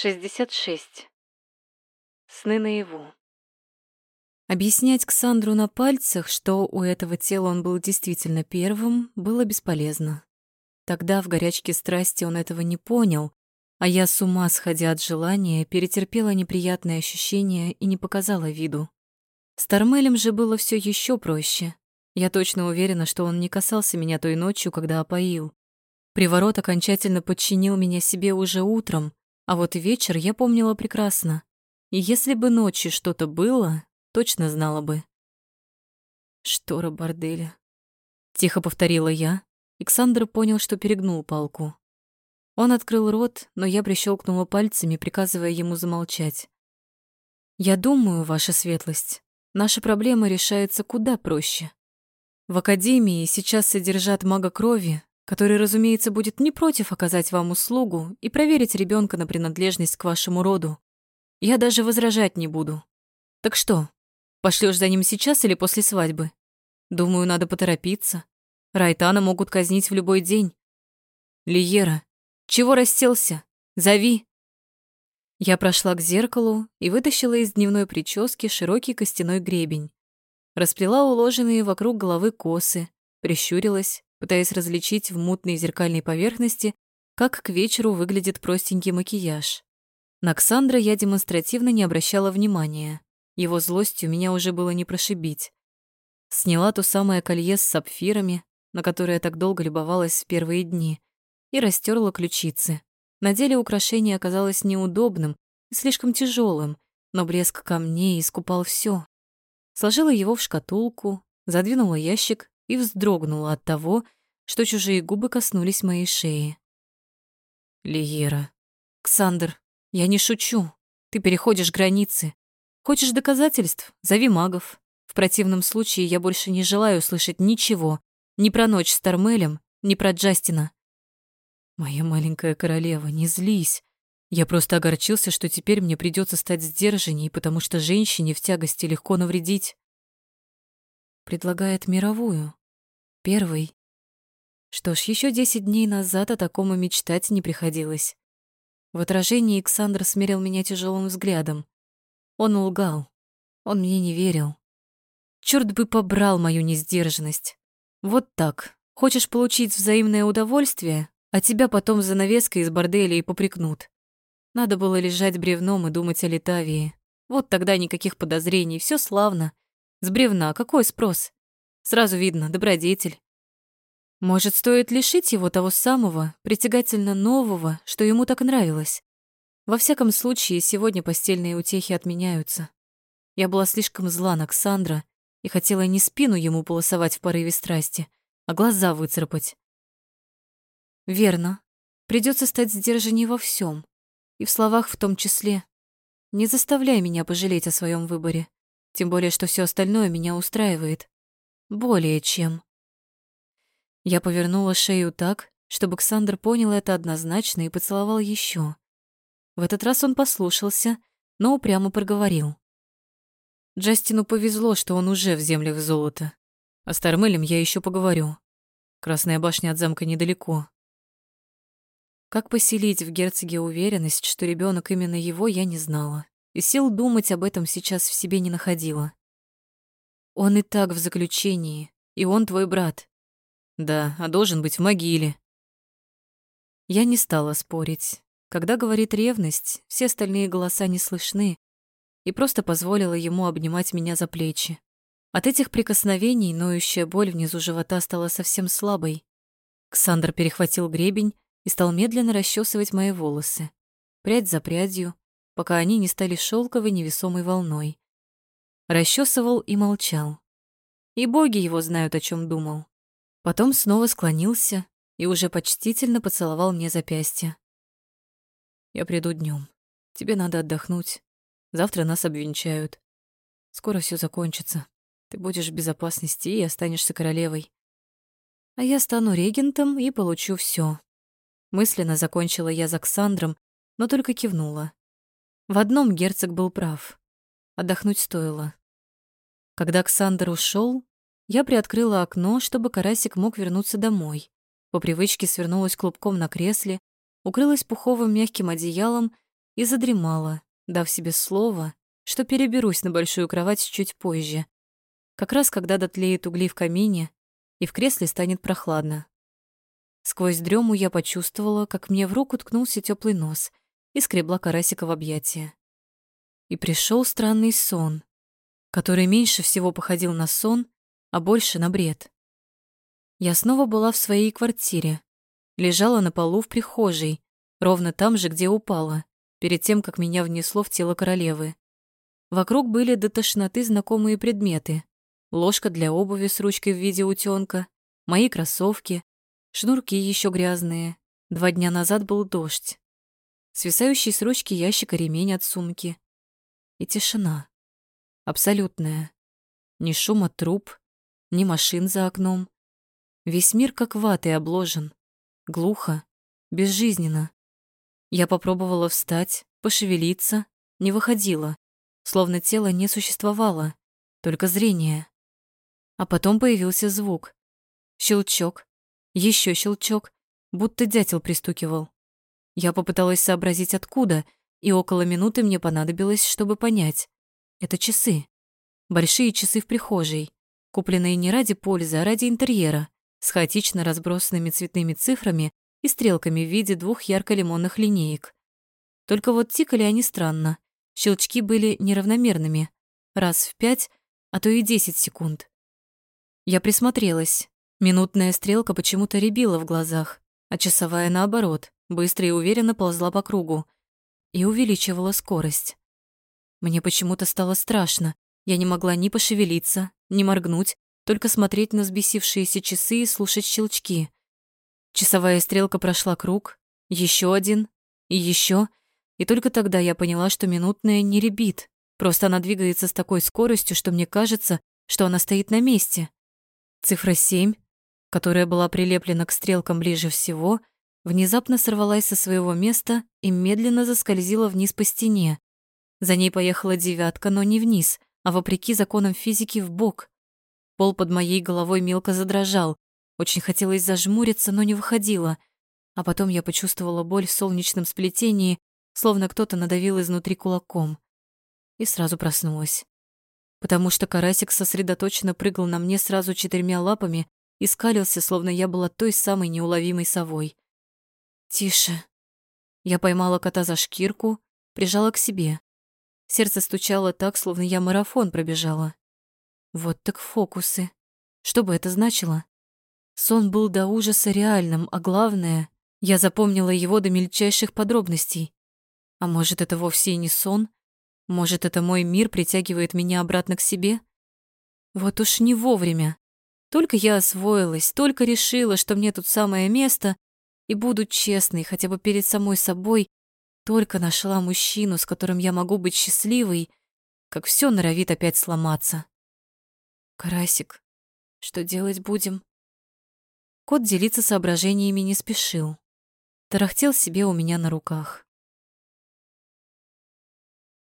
66. Сны наяву. Объяснять Ксандру на пальцах, что у этого тела он был действительно первым, было бесполезно. Тогда в горячке страсти он этого не понял, а я с ума сходя от желания перетерпела неприятные ощущения и не показала виду. С Тормелем же было все еще проще. Я точно уверена, что он не касался меня той ночью, когда опоил. Приворот окончательно подчинил меня себе уже утром, а вот вечер я помнила прекрасно. И если бы ночью что-то было, точно знала бы. «Штора борделя», — тихо повторила я. Александр понял, что перегнул палку. Он открыл рот, но я прищелкнула пальцами, приказывая ему замолчать. «Я думаю, ваша светлость, наша проблема решается куда проще. В Академии сейчас содержат мага крови, который, разумеется, будет не против оказать вам услугу и проверить ребенка на принадлежность к вашему роду. Я даже возражать не буду. Так что, пошлешь за ним сейчас или после свадьбы? Думаю, надо поторопиться. Райтана могут казнить в любой день. Лиера, чего расселся? Зови. Я прошла к зеркалу и вытащила из дневной прически широкий костяной гребень. Расплела уложенные вокруг головы косы, прищурилась пытаясь различить в мутной зеркальной поверхности, как к вечеру выглядит простенький макияж. На Ксандра я демонстративно не обращала внимания. Его злостью меня уже было не прошибить. Сняла то самое колье с сапфирами, на которое так долго любовалась в первые дни, и растерла ключицы. На деле украшение оказалось неудобным и слишком тяжелым, но блеск камней искупал все. Сложила его в шкатулку, задвинула ящик и вздрогнула от того, что чужие губы коснулись моей шеи. «Лиера, Ксандр, я не шучу. Ты переходишь границы. Хочешь доказательств? Зови магов. В противном случае я больше не желаю слышать ничего ни про ночь с Тормелем, ни про Джастина. Моя маленькая королева, не злись. Я просто огорчился, что теперь мне придется стать сдержанней, потому что женщине в тягости легко навредить. Предлагает мировую. Первый. Что ж, еще десять дней назад о таком и мечтать не приходилось. В отражении Александр смерил меня тяжелым взглядом. Он лгал. Он мне не верил. Черт бы побрал мою несдержанность. Вот так. Хочешь получить взаимное удовольствие, а тебя потом за навеской из борделя и попрекнут. Надо было лежать бревном и думать о Литавии. Вот тогда никаких подозрений, все славно. С бревна какой спрос? Сразу видно, добродетель. Может, стоит лишить его того самого, притягательно нового, что ему так нравилось? Во всяком случае, сегодня постельные утехи отменяются. Я была слишком зла на Ксандра и хотела не спину ему полосовать в порыве страсти, а глаза выцарапать. Верно. Придется стать сдержанней во всем, и в словах в том числе. Не заставляй меня пожалеть о своем выборе, тем более что все остальное меня устраивает. Более чем. Я повернула шею так, чтобы Александр понял это однозначно и поцеловал еще. В этот раз он послушался, но упрямо проговорил. Джастину повезло, что он уже в землях золота. А с Тормелем я еще поговорю. Красная башня от замка недалеко. Как поселить в герцоге уверенность, что ребенок именно его, я не знала. И сил думать об этом сейчас в себе не находила. Он и так в заключении, и он твой брат. Да, а должен быть в могиле. Я не стала спорить. Когда говорит ревность, все остальные голоса не слышны, и просто позволила ему обнимать меня за плечи. От этих прикосновений ноющая боль внизу живота стала совсем слабой. Ксандр перехватил гребень и стал медленно расчесывать мои волосы, прядь за прядью, пока они не стали шелковой невесомой волной расчесывал и молчал. И боги его знают, о чем думал. Потом снова склонился и уже почтительно поцеловал мне запястье. «Я приду днем. Тебе надо отдохнуть. Завтра нас обвенчают. Скоро все закончится. Ты будешь в безопасности и останешься королевой. А я стану регентом и получу все. Мысленно закончила я за Ксандром, но только кивнула. В одном герцог был прав. Отдохнуть стоило. Когда Александр ушел, я приоткрыла окно, чтобы карасик мог вернуться домой. По привычке свернулась клубком на кресле, укрылась пуховым мягким одеялом и задремала, дав себе слово, что переберусь на большую кровать чуть позже, как раз когда дотлеют угли в камине и в кресле станет прохладно. Сквозь дрему я почувствовала, как мне в руку ткнулся теплый нос и скребла карасика в объятия. И пришел странный сон, который меньше всего походил на сон, а больше на бред. Я снова была в своей квартире, лежала на полу в прихожей, ровно там же, где упала, перед тем, как меня внесло в тело королевы. Вокруг были до тошноты знакомые предметы. Ложка для обуви с ручкой в виде утёнка, мои кроссовки, шнурки еще грязные. Два дня назад был дождь. Свисающий с ручки ящика ремень от сумки. И тишина. Абсолютная. Ни шума труб, ни машин за окном. Весь мир как ватой обложен. Глухо, безжизненно. Я попробовала встать, пошевелиться, не выходила, словно тело не существовало, только зрение. А потом появился звук. Щелчок, еще щелчок, будто дятел пристукивал. Я попыталась сообразить, откуда, и около минуты мне понадобилось, чтобы понять. Это часы. Большие часы в прихожей, купленные не ради пользы, а ради интерьера, с хаотично разбросанными цветными цифрами и стрелками в виде двух ярко-лимонных линеек. Только вот тикали они странно. Щелчки были неравномерными. Раз в пять, а то и десять секунд. Я присмотрелась. Минутная стрелка почему-то рябила в глазах, а часовая, наоборот, быстро и уверенно ползла по кругу и увеличивала скорость. Мне почему-то стало страшно. Я не могла ни пошевелиться, ни моргнуть, только смотреть на взбесившиеся часы и слушать щелчки. Часовая стрелка прошла круг, еще один и еще, и только тогда я поняла, что минутная не ребит, просто она двигается с такой скоростью, что мне кажется, что она стоит на месте. Цифра семь которая была прилеплена к стрелкам ближе всего, внезапно сорвалась со своего места и медленно заскользила вниз по стене. За ней поехала девятка, но не вниз, а вопреки законам физики в бок. Пол под моей головой мелко задрожал. Очень хотелось зажмуриться, но не выходило. А потом я почувствовала боль в солнечном сплетении, словно кто-то надавил изнутри кулаком. И сразу проснулась. Потому что карасик сосредоточенно прыгал на мне сразу четырьмя лапами, и скалился, словно я была той самой неуловимой совой. «Тише». Я поймала кота за шкирку, прижала к себе. Сердце стучало так, словно я марафон пробежала. Вот так фокусы. Что бы это значило? Сон был до ужаса реальным, а главное, я запомнила его до мельчайших подробностей. А может, это вовсе и не сон? Может, это мой мир притягивает меня обратно к себе? Вот уж не вовремя. Только я освоилась, только решила, что мне тут самое место, и буду честной хотя бы перед самой собой, только нашла мужчину, с которым я могу быть счастливой, как все норовит опять сломаться. Карасик, что делать будем? Кот делиться соображениями не спешил. Тарахтел себе у меня на руках.